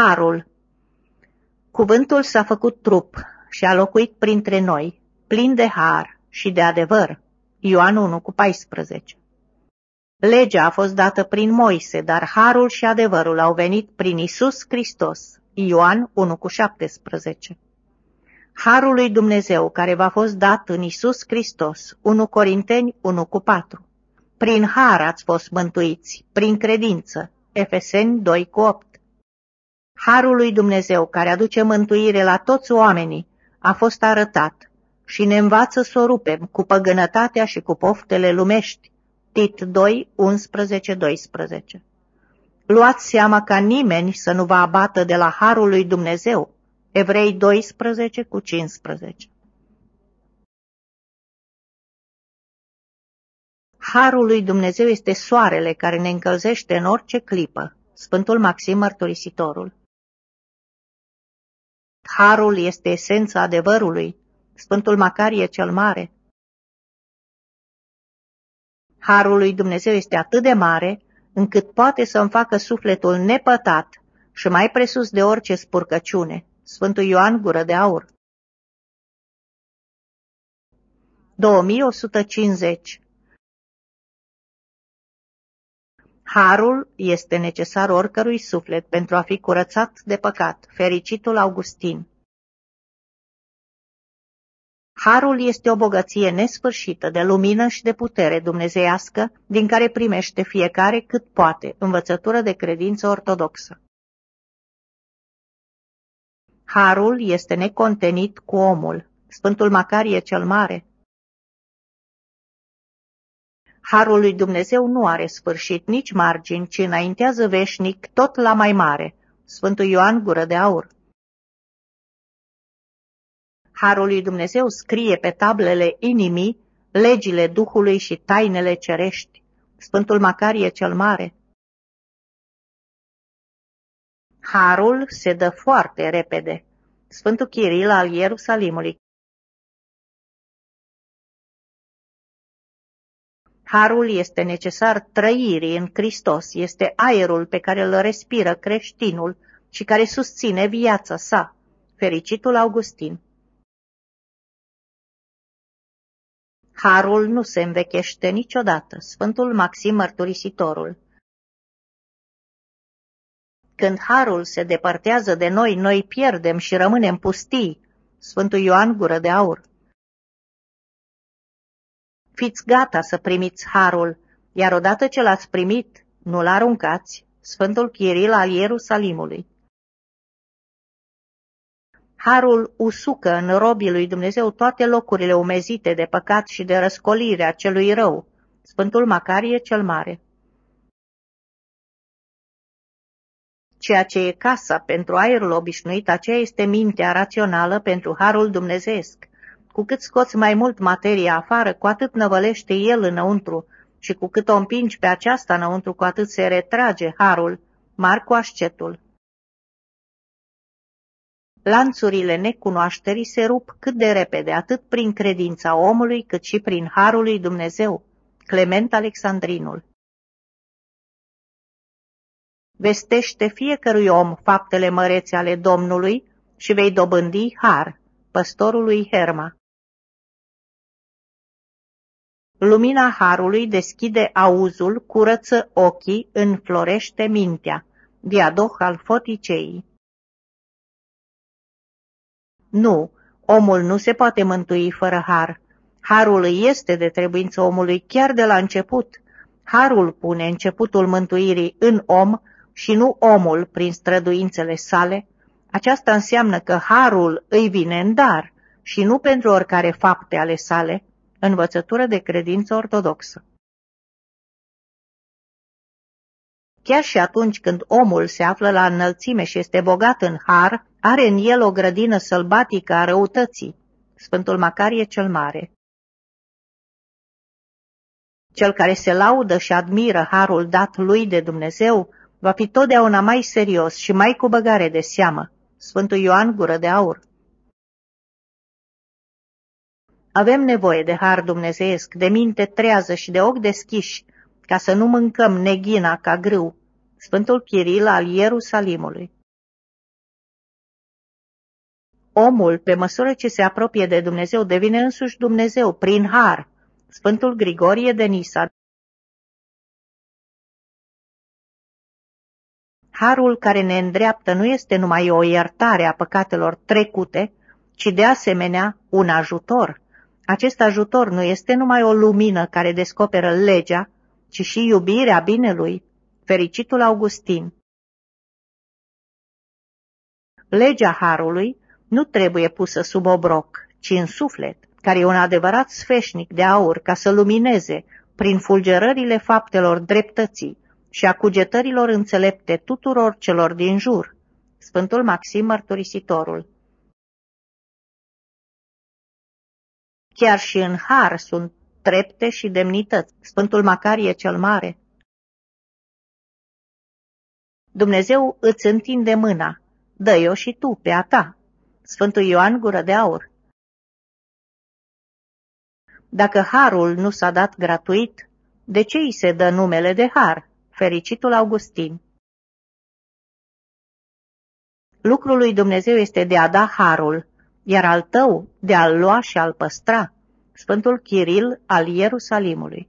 Harul Cuvântul s-a făcut trup și a locuit printre noi, plin de har și de adevăr. Ioan 1 cu 14 Legea a fost dată prin Moise, dar harul și adevărul au venit prin Isus Hristos. Ioan 1 cu 17 Harul lui Dumnezeu care v-a fost dat în Isus Hristos. 1 Corinteni 1 cu 4 Prin har ați fost mântuiți, prin credință. Efeseni 2 cu 8 Harul lui Dumnezeu, care aduce mântuire la toți oamenii, a fost arătat și ne învață să o rupem cu păgânătatea și cu poftele lumești. Tit 2, 11, 12 Luați seama ca nimeni să nu vă abată de la Harul lui Dumnezeu. Evrei 12 cu 15 Harul lui Dumnezeu este soarele care ne încălzește în orice clipă. Sfântul Maxim Mărturisitorul Harul este esența adevărului, Sfântul Macarie cel Mare. Harul lui Dumnezeu este atât de mare, încât poate să-mi facă sufletul nepătat și mai presus de orice spurcăciune. Sfântul Ioan Gură de Aur 2150 Harul este necesar oricărui suflet pentru a fi curățat de păcat, fericitul Augustin. Harul este o bogăție nesfârșită de lumină și de putere dumnezeiască, din care primește fiecare cât poate învățătură de credință ortodoxă. Harul este necontenit cu omul. Sfântul Macarie cel Mare Harul lui Dumnezeu nu are sfârșit nici margini, ci înaintează veșnic tot la mai mare. Sfântul Ioan Gură de Aur Harul lui Dumnezeu scrie pe tablele inimii legile Duhului și tainele cerești. Sfântul Macarie cel Mare Harul se dă foarte repede. Sfântul Chiril al Ierusalimului Harul este necesar trăirii în Hristos, este aerul pe care îl respiră creștinul și care susține viața sa. Fericitul Augustin Harul nu se învechește niciodată. Sfântul Maxim Mărturisitorul Când harul se depărtează de noi, noi pierdem și rămânem pustii. Sfântul Ioan Gură de Aur Fiți gata să primiți harul, iar odată ce l-ați primit, nu-l aruncați. Sfântul Chiril al Ierusalimului. Harul usucă în robii lui Dumnezeu toate locurile umezite de păcat și de răscolire a celui rău. Sfântul Macarie cel Mare. Ceea ce e casa pentru aerul obișnuit, aceea este mintea rațională pentru harul dumnezeesc. Cu cât scoți mai mult materie afară, cu atât năvălește el înăuntru și cu cât o împingi pe aceasta înăuntru, cu atât se retrage harul, Marcu Ascetul. Lanțurile necunoașterii se rup cât de repede, atât prin credința omului, cât și prin harul lui Dumnezeu. Clement Alexandrinul Vestește fiecărui om faptele mărețe ale Domnului și vei dobândi har, păstorului Herma. Lumina harului deschide auzul, curăță ochii, înflorește mintea. Diadoh al foticei Nu, omul nu se poate mântui fără har. Harul îi este de trebuință omului chiar de la început. Harul pune începutul mântuirii în om și nu omul prin străduințele sale. Aceasta înseamnă că harul îi vine în dar și nu pentru oricare fapte ale sale, Învățătură de credință ortodoxă Chiar și atunci când omul se află la înălțime și este bogat în har, are în el o grădină sălbatică a răutății. Sfântul Macarie cel Mare Cel care se laudă și admiră harul dat lui de Dumnezeu va fi totdeauna mai serios și mai cu băgare de seamă. Sfântul Ioan Gură de Aur Avem nevoie de har dumnezeiesc, de minte trează și de ochi deschiși, ca să nu mâncăm neghina ca grâu. Sfântul Chiril al Ierusalimului omul, pe măsură ce se apropie de Dumnezeu, devine însuși Dumnezeu prin har. Sfântul Grigorie de Nisa Harul care ne îndreaptă nu este numai o iertare a păcatelor trecute, ci de asemenea un ajutor. Acest ajutor nu este numai o lumină care descoperă legea, ci și iubirea binelui. Fericitul Augustin Legea Harului nu trebuie pusă sub obroc, ci în suflet, care e un adevărat sfeșnic de aur ca să lumineze, prin fulgerările faptelor dreptății și a cugetărilor înțelepte tuturor celor din jur. Sfântul Maxim Mărturisitorul Chiar și în har sunt trepte și demnități. Sfântul Macarie cel Mare Dumnezeu îți întinde mâna, dă-i-o și tu pe a ta. Sfântul Ioan Gură de Aur Dacă harul nu s-a dat gratuit, de ce îi se dă numele de har? Fericitul Augustin Lucrul lui Dumnezeu este de a da harul, iar al tău de a-l lua și a-l păstra. Sfântul Chiril al Ierusalimului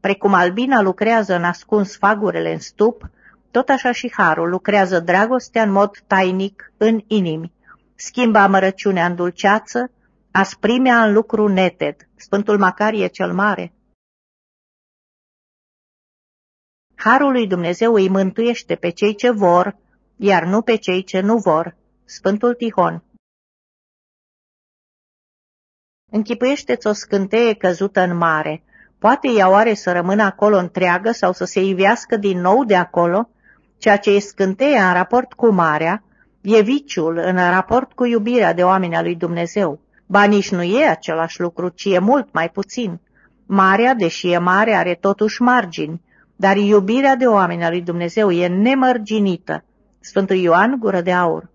Precum albina lucrează în ascuns fagurele în stup, tot așa și harul lucrează dragostea în mod tainic în inimi, schimbă amărăciunea în dulceață, asprimea în lucru neted, Sfântul Macarie cel Mare. Harul lui Dumnezeu îi mântuiește pe cei ce vor, iar nu pe cei ce nu vor, Sfântul Tihon. Închipuiește-ți o scânteie căzută în mare. Poate ea oare să rămână acolo întreagă sau să se ivească din nou de acolo? Ceea ce e scânteia în raport cu marea, e viciul în raport cu iubirea de oameni a lui Dumnezeu. Ba nici nu e același lucru, ci e mult mai puțin. Marea, deși e mare, are totuși margini, dar iubirea de oameni a lui Dumnezeu e nemărginită. Sfântul Ioan, gură de aur.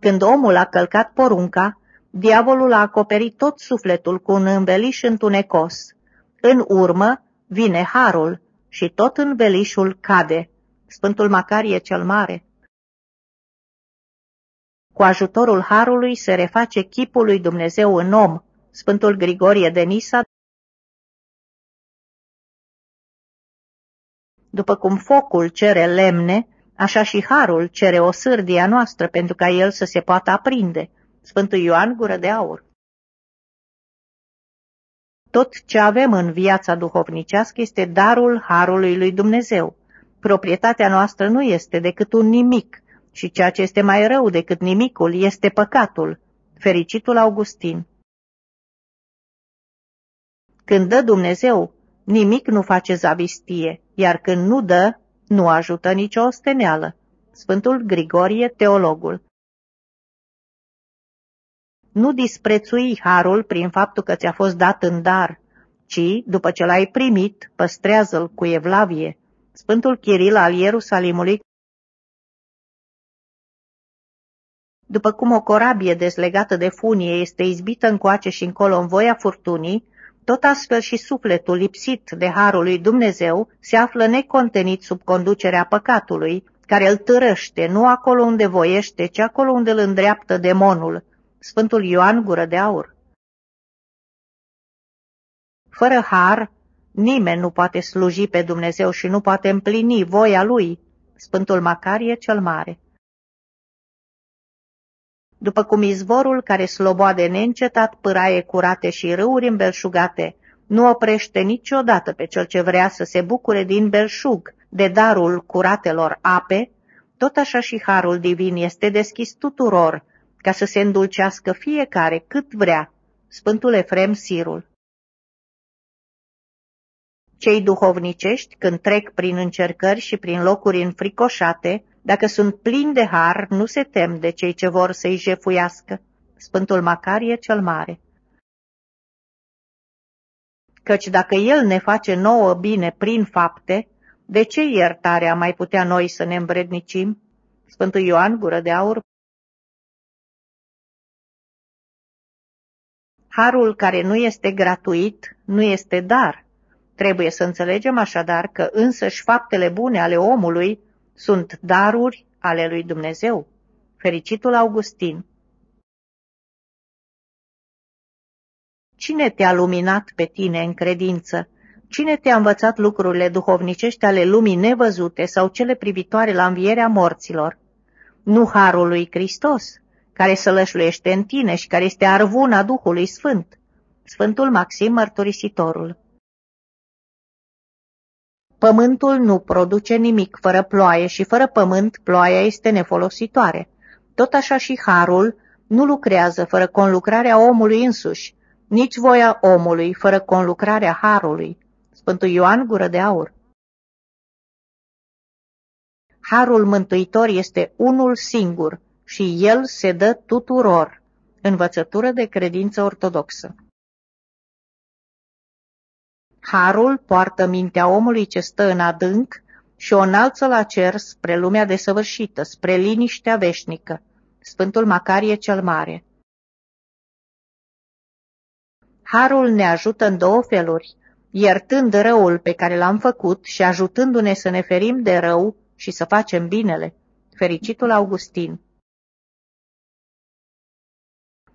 Când omul a călcat porunca, diavolul a acoperit tot sufletul cu un înveliș întunecos. În urmă vine harul, și tot învelișul cade. Sfântul Macarie cel Mare. Cu ajutorul Harului se reface chipul lui Dumnezeu în om. Sfântul Grigorie de Nisa. După cum focul cere lemne, așa și Harul cere o sârdie noastră pentru ca el să se poată aprinde. Sfântul Ioan Gură de Aur. Tot ce avem în viața duhovnicească este darul Harului lui Dumnezeu. Proprietatea noastră nu este decât un nimic și ceea ce este mai rău decât nimicul este păcatul. Fericitul Augustin Când dă Dumnezeu, nimic nu face zavistie, iar când nu dă, nu ajută nicio osteneală. Sfântul Grigorie, teologul nu disprețui harul prin faptul că ți-a fost dat în dar, ci, după ce l-ai primit, păstrează-l cu evlavie. Sfântul Chiril al Ierusalimului După cum o corabie dezlegată de funie este izbită încoace și încolo în voia furtunii, tot astfel și sufletul lipsit de harul lui Dumnezeu se află necontenit sub conducerea păcatului, care îl târăște nu acolo unde voiește, ci acolo unde îl îndreaptă demonul, Sfântul Ioan Gură de Aur Fără har, nimeni nu poate sluji pe Dumnezeu și nu poate împlini voia Lui, Sfântul Macarie cel Mare. După cum izvorul care sloboade neîncetat pâraie curate și râuri îmbelșugate, nu oprește niciodată pe cel ce vrea să se bucure din belșug de darul curatelor ape, tot așa și harul divin este deschis tuturor ca să se îndulcească fiecare cât vrea, Sfântul Efrem Sirul. Cei duhovnicești, când trec prin încercări și prin locuri înfricoșate, dacă sunt plini de har, nu se tem de cei ce vor să-i jefuiască. Sfântul Macarie cel Mare Căci dacă El ne face nouă bine prin fapte, de ce iertarea mai putea noi să ne îmbrednicim? Sfântul Ioan Gură de Aur Harul care nu este gratuit nu este dar. Trebuie să înțelegem așadar că însăși faptele bune ale omului Sunt daruri ale lui Dumnezeu. Fericitul Augustin Cine te-a luminat pe tine în credință? Cine te-a învățat lucrurile duhovnicești ale lumii nevăzute sau cele privitoare la învierea morților? Nu harul lui Hristos, care sălășluiește în tine și care este arvuna Duhului Sfânt. Sfântul Maxim Mărturisitorul Pământul nu produce nimic fără ploaie și fără pământ ploaia este nefolositoare. Tot așa și harul nu lucrează fără conlucrarea omului însuși, nici voia omului fără conlucrarea harului. Sfântul Ioan Gură de Aur Harul mântuitor este unul singur și el se dă tuturor. Învățătură de credință ortodoxă Harul poartă mintea omului ce stă în adânc și o înalță la cer spre lumea desăvârșită, spre liniștea veșnică. Sfântul Macarie cel Mare Harul ne ajută în două feluri, iertând răul pe care l-am făcut și ajutându-ne să ne ferim de rău și să facem binele. Fericitul Augustin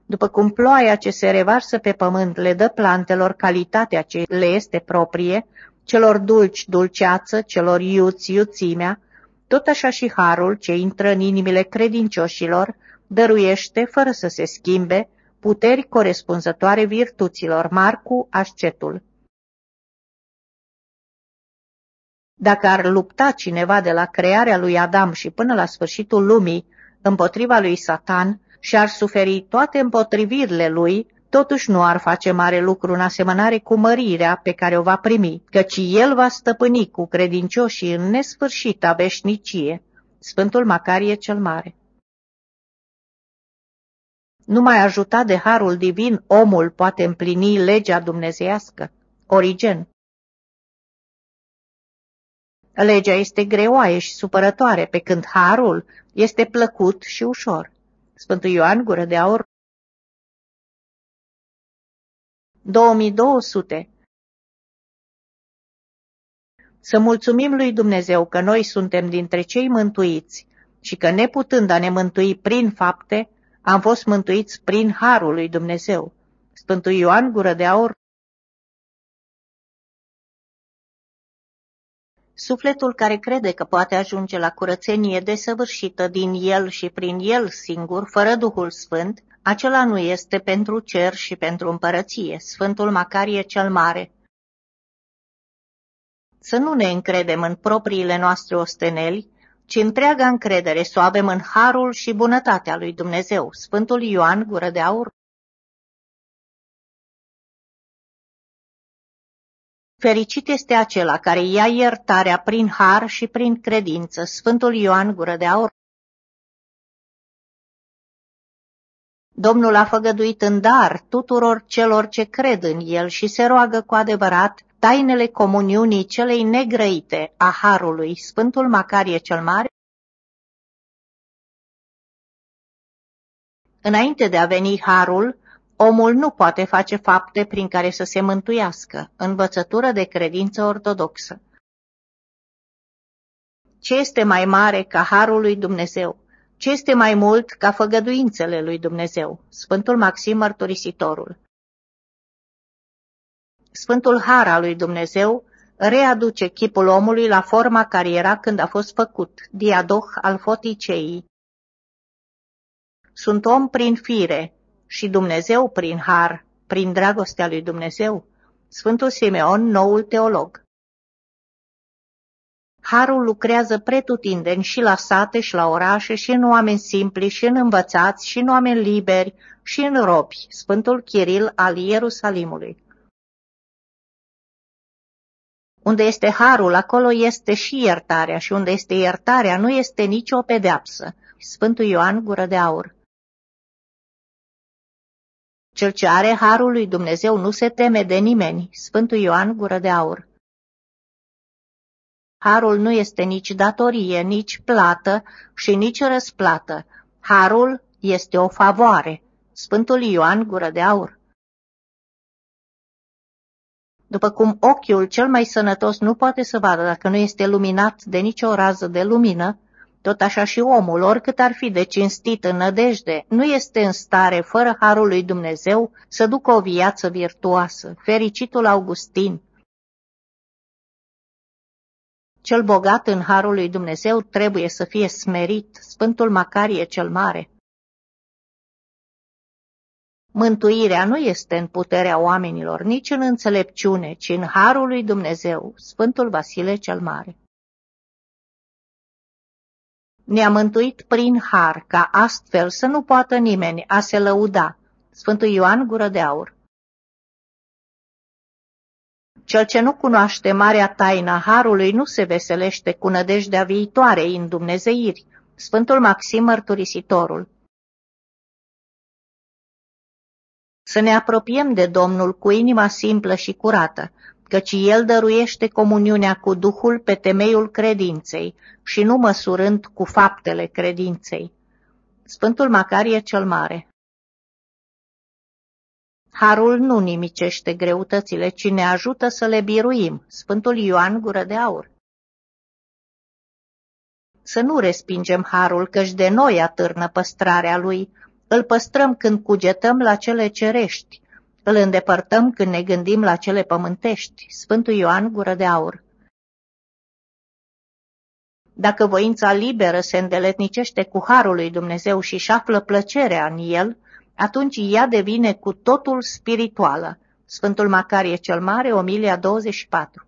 După cum ploaia ce se revarsă pe pământ le dă plantelor calitatea ce le este proprie, celor dulci dulceață, celor iuți iuțimea, tot așa și harul ce intră în inimile credincioșilor dăruiește, fără să se schimbe, puteri corespunzătoare virtuților, Marcu Ascetul. Dacă ar lupta cineva de la crearea lui Adam și până la sfârșitul lumii împotriva lui Satan și ar suferi toate împotrivirile lui, totuși nu ar face mare lucru în asemănare cu mărirea pe care o va primi, căci el va stăpâni cu credincioșii în nesfârșită veșnicie. Sfântul Macarie cel Mare numai ajutat de harul divin, omul poate împlini legea dumnezeiască. Origen Legea este greoaie și supărătoare, pe când harul este plăcut și ușor. Sfântul Ioan Gură de Aur. 2200 Să mulțumim lui Dumnezeu că noi suntem dintre cei mântuiți și că neputând a ne mântui prin fapte, am fost mântuiți prin harul lui Dumnezeu. Sfântul Ioan Gură de Aur Sufletul care crede că poate ajunge la curățenie desăvârșită din el și prin el singur, fără Duhul Sfânt, acela nu este pentru cer și pentru împărăție, Sfântul Macarie cel Mare. Să nu ne încredem în propriile noastre osteneli, ci întreaga încredere să o avem în harul și bunătatea lui Dumnezeu. Sfântul Ioan Gură de Aur Fericit este acela care ia iertarea prin har și prin credință. Sfântul Ioan Gură de Aur. Domnul a făgăduit în dar tuturor celor ce cred în el și se roagă cu adevărat tainele comuniunii celei negrăite a Harului, Sfântul Macarie cel Mare, Înainte de a veni Harul, omul nu poate face fapte prin care să se mântuiască, învățătură de credință ortodoxă. Ce este mai mare ca Harul lui Dumnezeu? Ce este mai mult ca făgăduințele lui Dumnezeu? Sfântul Maxim Mărturisitorul Sfântul Har al lui Dumnezeu readuce chipul omului la forma care era când a fost făcut, diadoh al foticeii. Sunt om prin fire și Dumnezeu prin har, prin dragostea lui Dumnezeu. Sfântul Simeon, noul teolog. Harul lucrează pretutindeni și la sate și la orașe și în oameni simpli și în învățați și în oameni liberi și în robi. Sfântul Chiril al Ierusalimului. Unde este harul, acolo este și iertarea și unde este iertarea, nu este nicio pedeapsă. Sfântul Ioan Gură de Aur Cel ce are harul lui Dumnezeu nu se teme de nimeni. Sfântul Ioan Gură de Aur Harul nu este nici datorie, nici plată și nici răsplată. Harul este o favoare. Sfântul Ioan Gură de Aur După cum ochiul cel mai sănătos nu poate să vadă dacă nu este luminat de nicio rază de lumină, tot așa și omul, oricât ar fi de cinstit în nădejde, nu este în stare, fără harul lui Dumnezeu, să ducă o viață virtuoasă. Fericitul Augustin. Cel bogat în harul lui Dumnezeu trebuie să fie smerit, Sfântul Macarie cel Mare. Mântuirea nu este în puterea oamenilor, nici în înțelepciune, ci în harul lui Dumnezeu, Sfântul Vasile cel Mare. Ne-a mântuit prin har, ca astfel să nu poată nimeni a se lăuda. Sfântul Ioan Gură de Aur Cel ce nu cunoaște marea taina harului nu se veselește cu nădejdea viitoare în dumnezeiri. Sfântul Maxim Mărturisitorul Să ne apropiem de Domnul cu inima simplă și curată, căci El dăruiește comuniunea cu Duhul pe temeiul credinței și nu măsurând cu faptele credinței. Sfântul Macarie cel Mare Harul nu nimicește greutățile, ci ne ajută să le biruim. Sfântul Ioan Gură de Aur Să nu respingem harul, căci de noi atârnă păstrarea lui, îl păstrăm când cugetăm la cele cerești, îl îndepărtăm când ne gândim la cele pământești. Sfântul Ioan Gură de Aur Dacă voința liberă se îndeletnicește cu harul lui Dumnezeu și își află plăcerea în el, atunci ea devine cu totul spirituală. Sfântul Macarie cel Mare, Omilia 24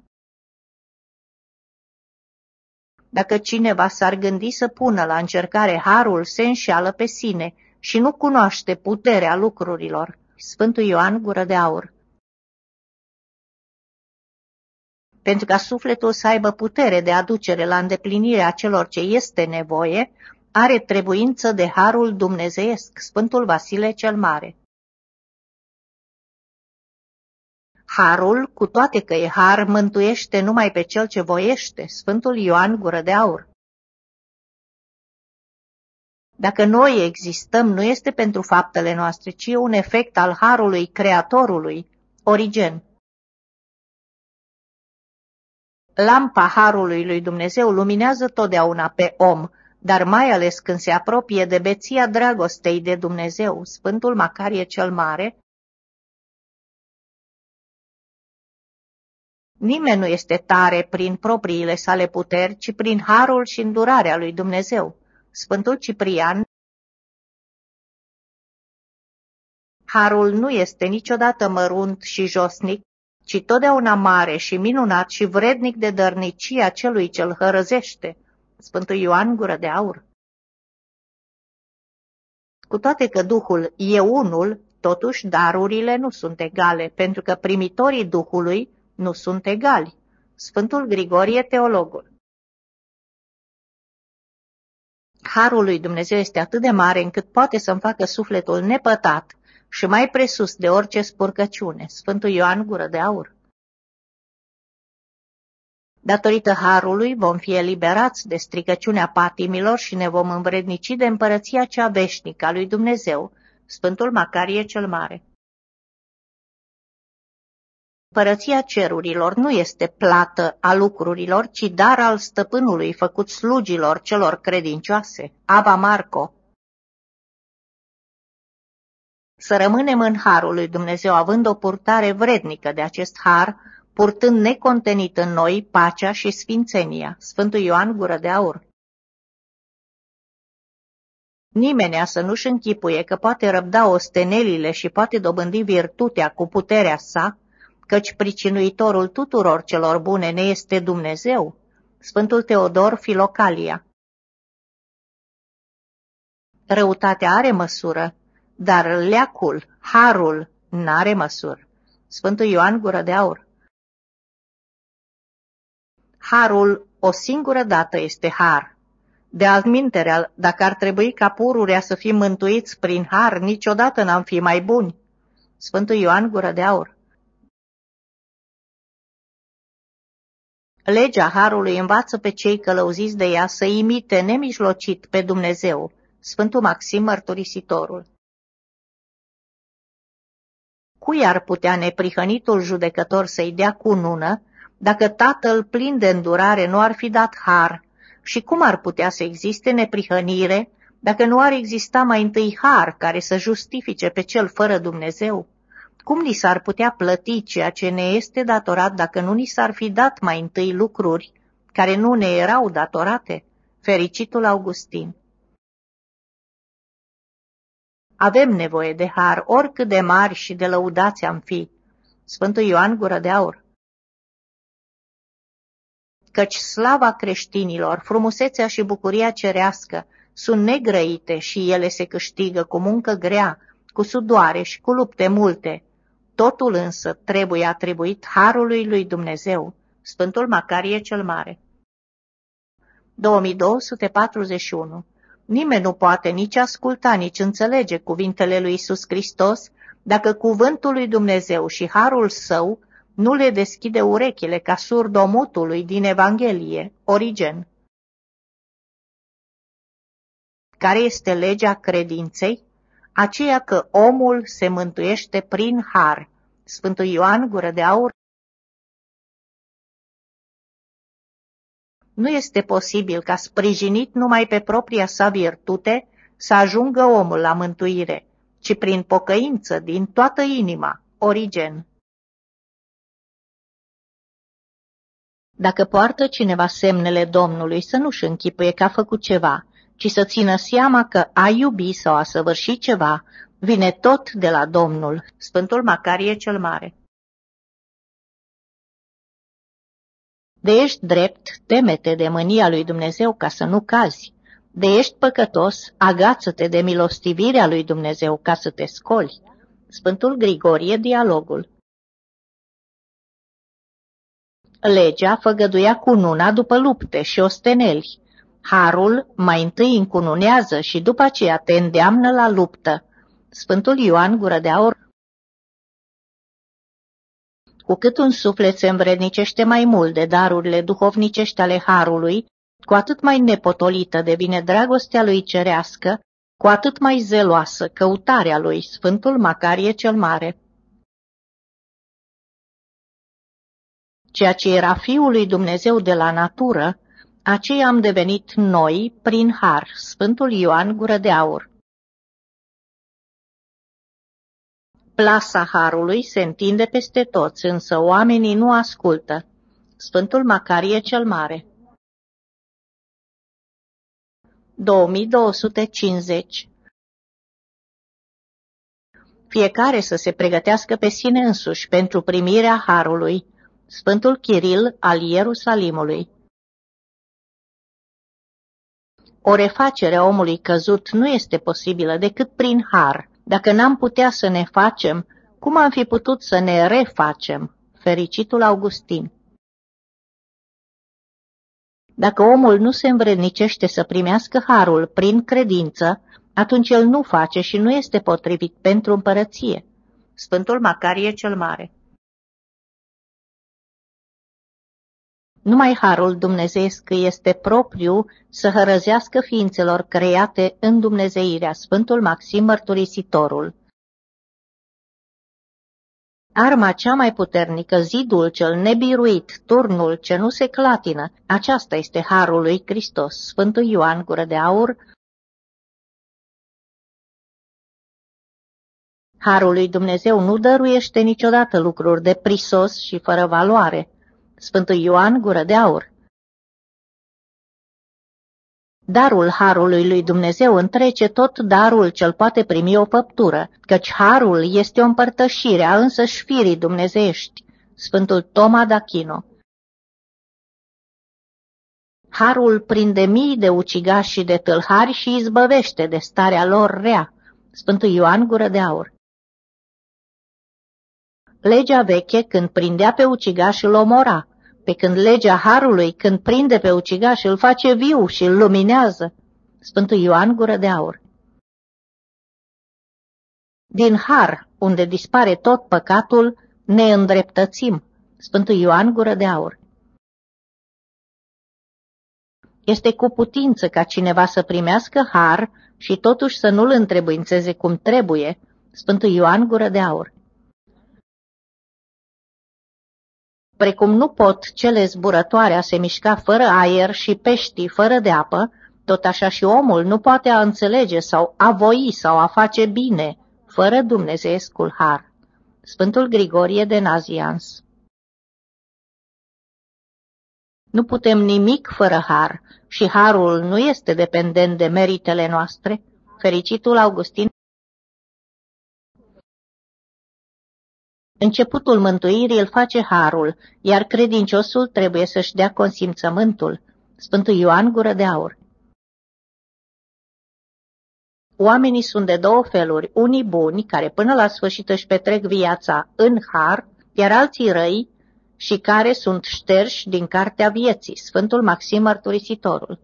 Dacă cineva s-ar gândi să pună la încercare harul, se înșeală pe sine și nu cunoaște puterea lucrurilor. Sfântul Ioan Gură de Aur Pentru ca sufletul să aibă putere de aducere la îndeplinirea celor ce este nevoie, are trebuință de harul dumnezeiesc, Sfântul Vasile cel Mare. Harul, cu toate că e har, mântuiește numai pe cel ce voiește, Sfântul Ioan Gură de Aur. Dacă noi existăm, nu este pentru faptele noastre, ci un efect al harului Creatorului, Origen. Lampa harului lui Dumnezeu luminează totdeauna pe om, dar mai ales când se apropie de beția dragostei de Dumnezeu, Sfântul Macarie cel Mare, Nimeni nu este tare prin propriile sale puteri, ci prin harul și îndurarea lui Dumnezeu. Sfântul Ciprian Harul nu este niciodată mărunt și josnic, ci totdeauna mare și minunat și vrednic de dărnicia celui ce-l hărăzește. Sfântul Ioan Gură de Aur Cu toate că Duhul e unul, totuși darurile nu sunt egale, pentru că primitorii Duhului nu sunt egali. Sfântul Grigorie Teologul Harul lui Dumnezeu este atât de mare încât poate să-mi facă sufletul nepătat și mai presus de orice spurcăciune. Sfântul Ioan Gură de Aur Datorită harului vom fi eliberați de stricăciunea patimilor și ne vom învrednici de împărăția cea veșnică a lui Dumnezeu, Sfântul Macarie cel Mare. Împărăția cerurilor nu este plată a lucrurilor, ci dar al stăpânului făcut slugilor celor credincioase. Aba Marco Să rămânem în harul lui Dumnezeu, având o purtare vrednică de acest har, purtând necontenit în noi pacea și sfințenia. Sfântul Ioan Gură de Aur Nimenea să nu-și închipuie că poate răbda ostenelile și poate dobândi virtutea cu puterea sa, căci pricinuitorul tuturor celor bune ne este Dumnezeu, Sfântul Teodor Filocalia. Răutatea are măsură, dar leacul, harul, n-are măsură. Sfântul Ioan Gură de Aur Harul o singură dată este har. De altminterea, dacă ar trebui ca pururea să fim mântuiți prin har, niciodată n-am fi mai buni. Sfântul Ioan Gură de Aur Legea Harului învață pe cei călăuziți de ea să imite nemijlocit pe Dumnezeu, Sfântul Maxim Mărturisitorul. cui ar putea neprihănitul judecător să-i dea cunună, dacă tatăl plin de îndurare nu ar fi dat har? Și cum ar putea să existe neprihănire dacă nu ar exista mai întâi har care să justifice pe cel fără Dumnezeu? Cum ni s-ar putea plăti ceea ce ne este datorat dacă nu ni s-ar fi dat mai întâi lucruri care nu ne erau datorate? Fericitul Augustin Avem nevoie de har, oricât de mari și de lăudați am fi. Sfântul Ioan Gură de Aur Căci slava creștinilor, frumusețea și bucuria cerească sunt negrăite și ele se câștigă cu muncă grea, cu sudoare și cu lupte multe. Totul însă trebuie atribuit Harului lui Dumnezeu, Sfântul Macarie cel Mare. 2241 Nimeni nu poate nici asculta, nici înțelege cuvintele lui Isus Hristos dacă cuvântul lui Dumnezeu și harul său nu le deschide urechile ca surdomutului din Evanghelie, Origen. Care este legea credinței? Aceea că omul se mântuiește prin har. Sfântul Ioan Gură de Aur Nu este posibil ca sprijinit numai pe propria sa virtute să ajungă omul la mântuire, ci prin pocăință din toată inima, Origen. Dacă poartă cineva semnele Domnului, să nu-și închipuie că a făcut ceva, ci să țină seama că a iubi sau a săvârșit ceva, vine tot de la Domnul, Sfântul Macarie cel Mare. De ești drept, temete de mânia lui Dumnezeu ca să nu cazi. De ești păcătos, agață-te de milostivirea lui Dumnezeu ca să te scoli. Sfântul Grigorie, dialogul Legea făgăduia cununa după lupte și osteneli. Harul mai întâi încununează și după aceea te îndeamnă la luptă. Sfântul Ioan Gură de Aur cu cât un suflet se învrednicește mai mult de darurile duhovnicești ale Harului, cu atât mai nepotolită devine dragostea lui cerească, cu atât mai zeloasă căutarea lui Sfântul Macarie cel Mare. Ceea ce era Fiul lui Dumnezeu de la natură, aceea am devenit noi prin har, Sfântul Ioan Gură de Aur. Plasa Harului se întinde peste toți, însă oamenii nu ascultă. Sfântul Macarie cel Mare 2250 Fiecare să se pregătească pe sine însuși pentru primirea Harului. Sfântul Chiril al Ierusalimului O refacere a omului căzut nu este posibilă decât prin har. Dacă n-am putea să ne facem, cum am fi putut să ne refacem? Fericitul Augustin Dacă omul nu se învrednicește să primească harul prin credință, atunci el nu face și nu este potrivit pentru împărăție. Sfântul Macarie cel Mare Numai harul dumnezeiesc este propriu să hărăzească ființelor create în dumnezeirea Sfântul Maxim Mărturisitorul. Arma cea mai puternică, zidul cel nebiruit, turnul ce nu se clatină, aceasta este harul lui Hristos. Sfântul Ioan Gură de Aur Harul lui Dumnezeu nu dăruiește niciodată lucruri de prisos și fără valoare. Sfântul Ioan Gură de Aur Darul Harului lui Dumnezeu întrece tot darul cel poate primi o făptură, căci Harul este o împărtășire a însăși firii dumnezeiești. Sfântul Toma d'Achino Harul prinde mii de ucigași și de tâlhari și izbăvește de starea lor rea. Sfântul Ioan Gură de Aur Legea veche, când prindea pe ucigaș, îl omora, pe când legea Harului, când prinde pe ucigaș, îl face viu și îl luminează. Sfântul Ioan Gură de Aur Din Har, unde dispare tot păcatul, ne îndreptățim. Sfântul Ioan Gură de Aur Este cu putință ca cineva să primească har și totuși să nu-l întrebuințeze cum trebuie. Sfântul Ioan Gură de Aur Precum nu pot cele zburătoare a se mișca fără aer și peștii fără de apă, tot așa și omul nu poate a înțelege sau a voi sau a face bine fără dumnezeescul har. Sfântul Grigorie de Nazians Nu putem nimic fără har și harul nu este dependent de meritele noastre. Fericitul Augustin Începutul mântuirii îl face harul, iar credinciosul trebuie să-și dea consimțământul. Sfântul Ioan Gură de Aur Oamenii sunt de două feluri, unii buni, care până la sfârșit își petrec viața în har, iar alții răi și care sunt șterși din cartea vieții, Sfântul Maxim Mărturisitorul.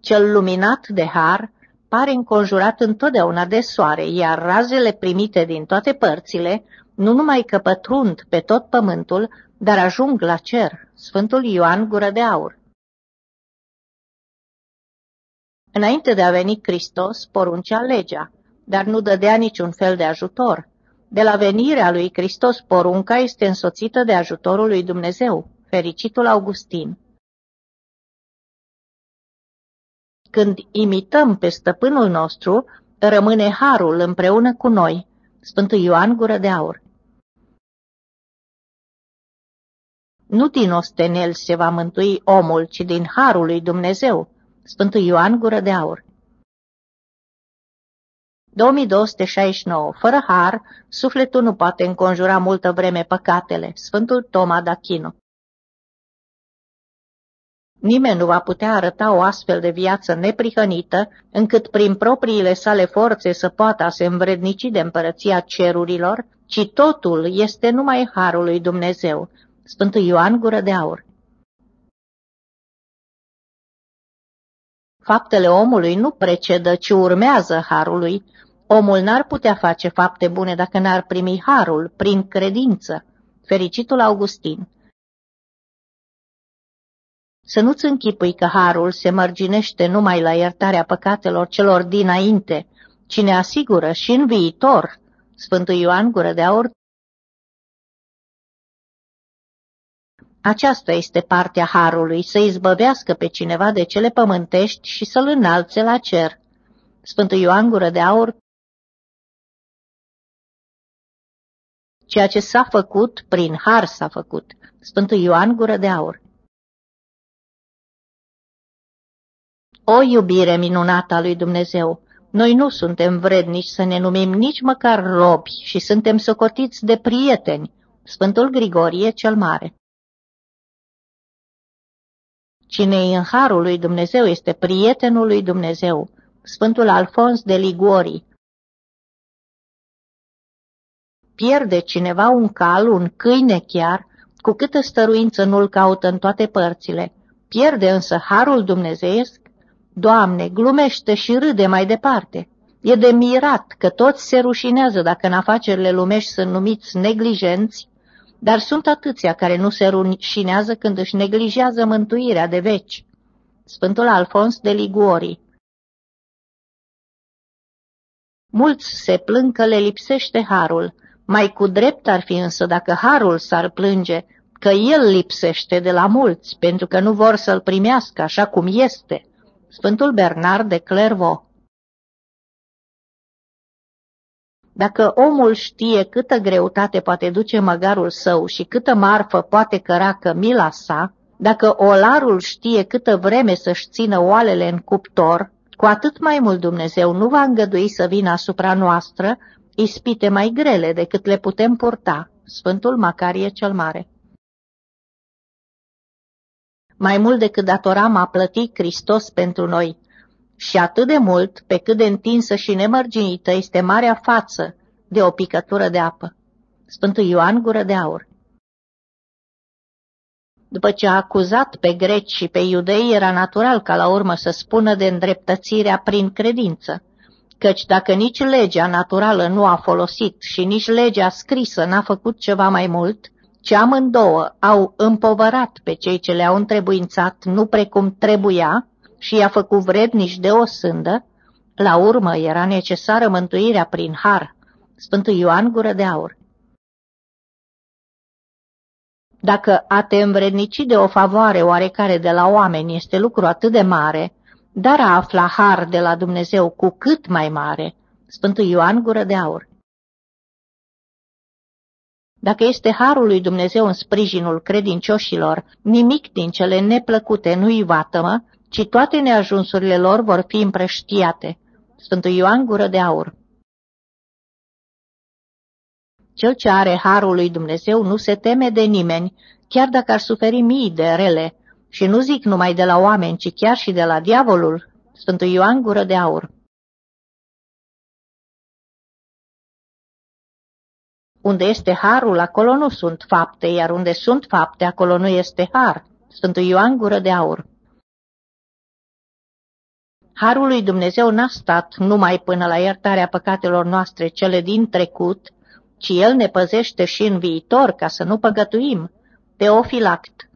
Cel luminat de har pare înconjurat întotdeauna de soare, iar razele primite din toate părțile nu numai că pătrund pe tot pământul, dar ajung la cer. Sfântul Ioan Gură de Aur Înainte de a veni Hristos, poruncea legea, dar nu dădea niciun fel de ajutor. De la venirea lui Hristos, porunca este însoțită de ajutorul lui Dumnezeu, fericitul Augustin. Când imităm pe stăpânul nostru, rămâne harul împreună cu noi. Sfântul Ioan Gură de Aur Nu din ostenel se va mântui omul, ci din harul lui Dumnezeu. Sfântul Ioan Gură de Aur 2269. Fără har, sufletul nu poate înconjura multă vreme păcatele. Sfântul Toma d'Achino Nimeni nu va putea arăta o astfel de viață neprihănită, încât prin propriile sale forțe să poată se învrednici de împărăția cerurilor, ci totul este numai harul lui Dumnezeu. Sfântul Ioan Gură de Aur Faptele omului nu precedă, ci urmează harului. Omul n-ar putea face fapte bune dacă n-ar primi harul, prin credință. Fericitul Augustin să nu-ți închipui că harul se mărginește numai la iertarea păcatelor celor dinainte, ci ne asigură și în viitor. Sfântul Ioan Gură de Aur Aceasta este partea harului, să izbăvească pe cineva de cele pământești și să-l înalțe la cer. Sfântul Ioan Gură de Aur Ceea ce s-a făcut, prin har s-a făcut. Sfântul Ioan Gură de Aur O iubire minunată a lui Dumnezeu! Noi nu suntem vrednici să ne numim nici măcar robi și suntem socotiți de prieteni. Sfântul Grigorie cel Mare Cine e în harul lui Dumnezeu este prietenul lui Dumnezeu. Sfântul Alfons de Ligori Pierde cineva un cal, un câine chiar, cu câtă stăruință nu-l caută în toate părțile. Pierde însă harul dumnezeiesc Doamne, glumește și râde mai departe. E de mirat că toți se rușinează dacă în afacerile lumești sunt numiți neglijenți, dar sunt atâția care nu se rușinează când își neglijează mântuirea de veci. Sfântul Alfons de Liguori Mulți se plâng că le lipsește harul, mai cu drept ar fi însă dacă harul s-ar plânge, că el lipsește de la mulți, pentru că nu vor să-l primească așa cum este. Sfântul Bernard de Clairvaux Dacă omul știe câtă greutate poate duce măgarul său și câtă marfă poate căra cămila sa, dacă olarul știe câtă vreme să-și țină oalele în cuptor, cu atât mai mult Dumnezeu nu va îngădui să vină asupra noastră ispite mai grele decât le putem purta. Sfântul Macarie cel Mare mai mult decât datoram a plăti Hristos pentru noi. Și atât de mult, pe cât de întinsă și nemărginită este marea față de o picătură de apă. Sfântul Ioan Gură de Aur După ce a acuzat pe greci și pe iudei, era natural ca la urmă să spună de îndreptățirea prin credință, căci dacă nici legea naturală nu a folosit și nici legea scrisă n-a făcut ceva mai mult, ci amândouă au împovărat pe cei ce le-au întrebuințat nu precum trebuia și i-a făcut vrednici de o sândă, la urmă era necesară mântuirea prin har. Sfântul Ioan Gură de Aur Dacă a te învrednici de o favoare oarecare de la oameni este lucru atât de mare, dar a afla har de la Dumnezeu cu cât mai mare. Sfântul Ioan Gură de Aur Dacă este harul lui Dumnezeu în sprijinul credincioșilor, nimic din cele neplăcute nu-i vatămă, ci toate neajunsurile lor vor fi împrăștiate. Sfântul Ioan Gură de Aur Cel ce are harul lui Dumnezeu nu se teme de nimeni, chiar dacă ar suferi mii de rele, și nu zic numai de la oameni, ci chiar și de la diavolul. Sfântul Ioan Gură de Aur Unde este harul, acolo nu sunt fapte, iar unde sunt fapte, acolo nu este har. Sfântul Ioan Gură de Aur Harul lui Dumnezeu n-a stat numai până la iertarea păcatelor noastre cele din trecut, ci El ne păzește și în viitor ca să nu păgătuim. Teofilact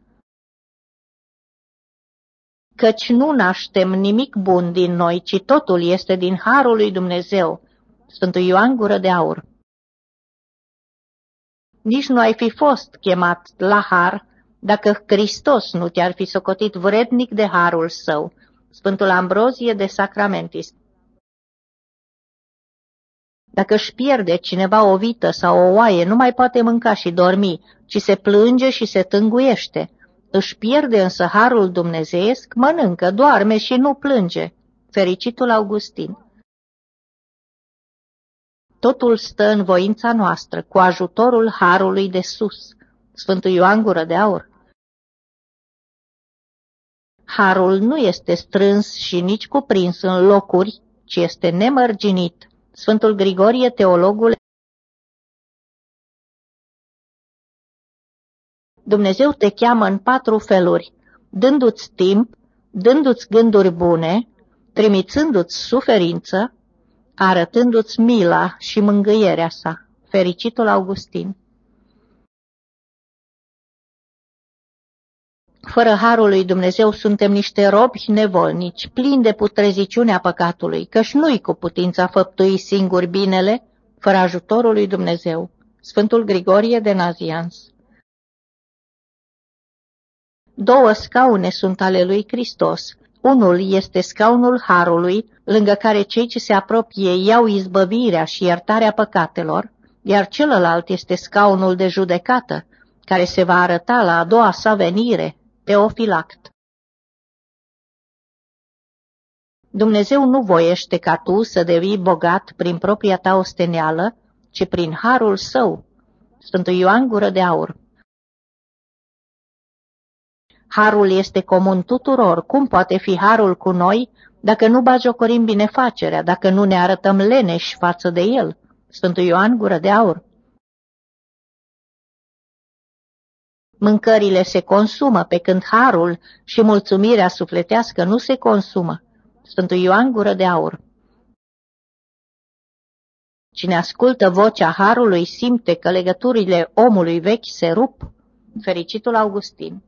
Căci nu naștem nimic bun din noi, ci totul este din Harul lui Dumnezeu. Sfântul Ioan Gură de Aur Nici nu ai fi fost chemat la Har dacă Hristos nu te-ar fi socotit vrednic de Harul Său. Sfântul Ambrozie de Sacramentis dacă își pierde cineva o vită sau o oaie, nu mai poate mânca și dormi, ci se plânge și se tânguiește. Își pierde însă harul dumnezeiesc, mănâncă, doarme și nu plânge. Fericitul Augustin Totul stă în voința noastră, cu ajutorul harului de sus. Sfântul Ioan Gură de Aur Harul nu este strâns și nici cuprins în locuri, ci este nemărginit. Sfântul Grigorie, teologul Dumnezeu te cheamă în patru feluri, dându-ți timp, dându-ți gânduri bune, trimițându-ți suferință, arătându-ți mila și mângâierea sa. Fericitul Augustin Fără harul lui Dumnezeu suntem niște robi nevolnici, plini de putreziciunea păcatului, căci nu-i cu putința făptui singuri binele, fără ajutorul lui Dumnezeu. Sfântul Grigorie de Nazians Două scaune sunt ale lui Hristos. Unul este scaunul Harului, lângă care cei ce se apropie iau izbăvirea și iertarea păcatelor, iar celălalt este scaunul de judecată, care se va arăta la a doua sa venire, Teofilact Dumnezeu nu voiește ca tu să devii bogat prin propria ta osteneală, ci prin harul său. Sfântul Ioan Gură de Aur Harul este comun tuturor. Cum poate fi harul cu noi dacă nu bagiocorim binefacerea, dacă nu ne arătăm leneși față de el? Sfântul Ioan Gură de Aur Mâncările se consumă, pe când harul și mulțumirea sufletească nu se consumă. Sfântul Ioan Gură de Aur Cine ascultă vocea harului simte că legăturile omului vechi se rup. Fericitul Augustin